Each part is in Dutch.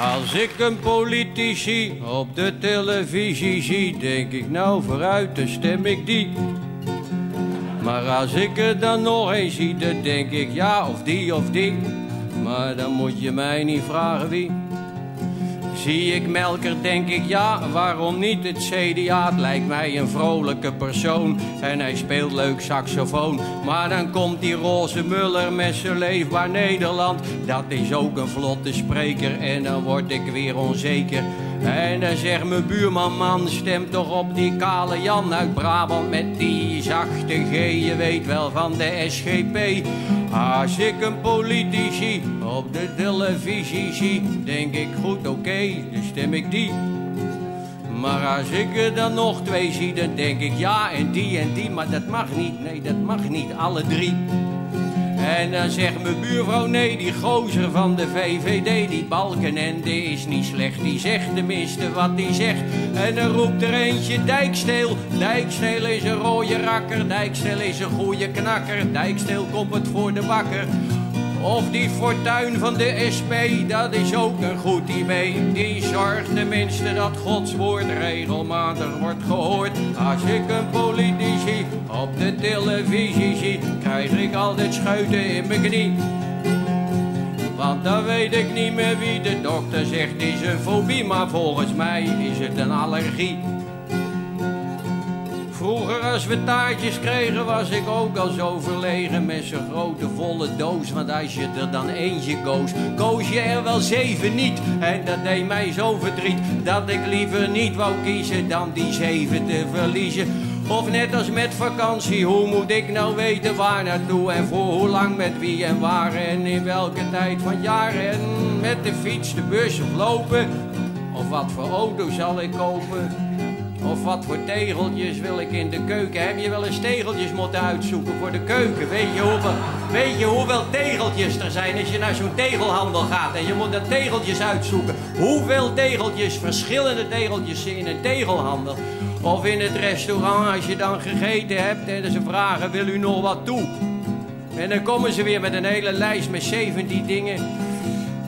Als ik een politici op de televisie zie, denk ik nou vooruit, dan stem ik die. Maar als ik het dan nog eens zie, dan denk ik ja of die of die. Maar dan moet je mij niet vragen wie. Zie ik Melker, denk ik ja, waarom niet? Het CDA lijkt mij een vrolijke persoon en hij speelt leuk saxofoon. Maar dan komt die roze Muller met zijn leefbaar Nederland. Dat is ook een vlotte spreker en dan word ik weer onzeker. En dan zegt mijn buurman, man, stem toch op die kale Jan uit Brabant met die zachte G. Je weet wel van de SGP. Als ik een politici op de televisie zie, denk ik goed, oké, dan stem ik die. Maar als ik er dan nog twee zie, dan denk ik ja en die en die, maar dat mag niet. Nee, dat mag niet, alle drie. En dan zegt mijn buurvrouw, nee, die gozer van de VVD, die Balkenende is niet slecht. Die zegt tenminste wat die zegt. En dan roept er eentje Dijksteel. Dijksteel is een rode rakker, Dijksteel is een goede knakker. Dijksteel komt het voor de bakker. Of die fortuin van de SP, dat is ook een goed idee. Die zorgt tenminste dat Gods woord regelmatig wordt gehoord. Als ik een politici op de televisie zie, krijg ik altijd schuiten in mijn knie. Want dan weet ik niet meer wie de dokter zegt is een fobie, maar volgens mij is het een allergie. Vroeger als we taartjes kregen was ik ook al zo verlegen met zo'n grote volle doos. Want als je er dan eentje koos, koos je er wel zeven niet. En dat deed mij zo verdriet dat ik liever niet wou kiezen dan die zeven te verliezen. Of net als met vakantie, hoe moet ik nou weten waar naartoe en voor hoe lang met wie en waar en in welke tijd van jaar en met de fiets, de bus of lopen. Of wat voor auto zal ik kopen? Of wat voor tegeltjes wil ik in de keuken? Heb je wel eens tegeltjes moeten uitzoeken voor de keuken? Weet je hoeveel, weet je hoeveel tegeltjes er zijn als je naar zo'n tegelhandel gaat en je moet de tegeltjes uitzoeken? Hoeveel tegeltjes, verschillende tegeltjes in een tegelhandel? Of in het restaurant als je dan gegeten hebt en ze vragen, wil u nog wat toe? En dan komen ze weer met een hele lijst met 17 dingen.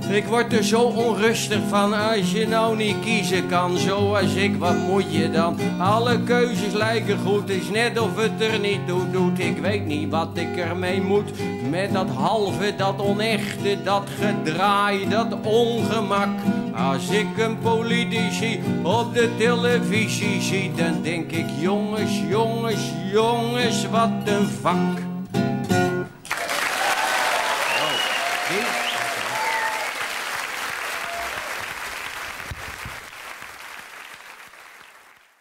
Ik word er zo onrustig van als je nou niet kiezen kan. Zoals ik, wat moet je dan? Alle keuzes lijken goed, is net of het er niet toe doet. Ik weet niet wat ik ermee moet. Met dat halve, dat onechte, dat gedraai, dat ongemak. Als ik een politici op de televisie zie, dan denk ik: jongens, jongens, jongens, wat een vak.